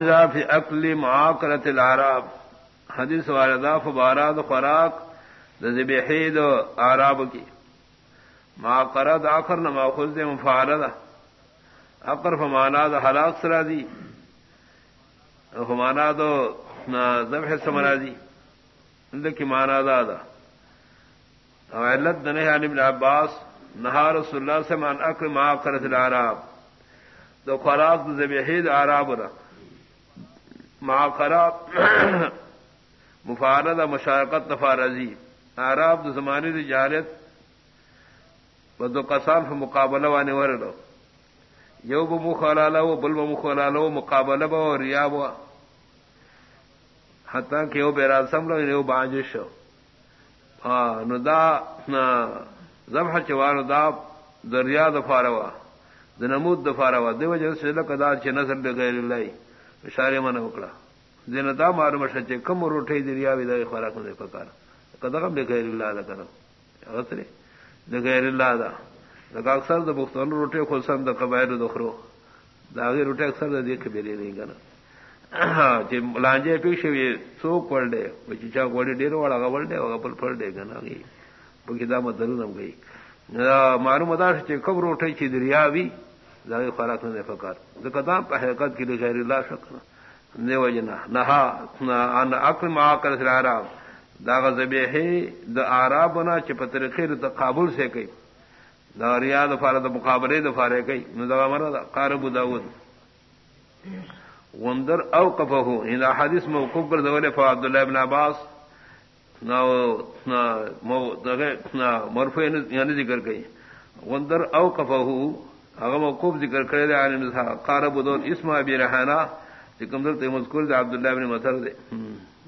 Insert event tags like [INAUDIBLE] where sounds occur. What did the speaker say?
فی اکلی معاقرت العراب حدیث والدہ فبارات خوراک ذبحید آراب کی. معاقرت آخر نما خود مفارد اقر فمانا دا. حلاق سرا دی. فمانا دو ذبح سمرا دی. کی مانا دا دا. علت دنہ عن ابن عباس، نہا رسول اللہ سے مان اکر معاقرت العراب دو خوراک ذبحید آراب رکھ ماں خراب [COUGHS] مفارت مشارکت نفارضی آراب دو زمانے دی جارت و دو کسان ف مقابلہ وانے ور لو یو ب مخالا لو، بل ب مخالا لو، مقابلہ با اور ریا با. حتیٰ کہ وہ بیرا سم لو یعنی یو بانجش نو دا ذبح چوان دا دریا دفاروا، دنمود دفاروا. دیو جن سے لکدا چ نظر دے اللہ. اشارے من وکڑا دین دا مار مشه چې کوم روټي دی یا وی د خوراک نه پکار۔ کدا کوم غیر الله دا کړو هغه سره د غیر الله دا۔ دا اکثر د بوختون روټي خو سم د قبایل د خرو۔ دا غیر روټي اکثر د دې کبیره نه کنه چې لانجه پېښې وي څوک ورډه و چې چا غوړي ډیر وړه غوړډه او خپل پر دې کنه په کې دا مدرو نم گئی۔ معلومه ده چې کوم روټي چې دریاوی دا خوراک نه فکر د قدم په حقیقت کې د غیر الله شکر نه. وجنا نه. ان اکل ما کر سره عرب دا غزبی غزبه د عربنا چې په طریقې د تقابل سے کوي. دا ریا دا ریاض فرض مقابله د فارې کوي. نو دا امر قارب داود. وندر اوقفه. یعنی ان حدیث موقوف کر دولے فا عبد ابن عباس. نو مو یعنی ذکر کړي وندر اوقفه. هغه موقوف ذکر کرے دے عالم قارب دون اسم ابی رحانہ چې دلتے مذکور دے عبداللہ بن ابن دے دی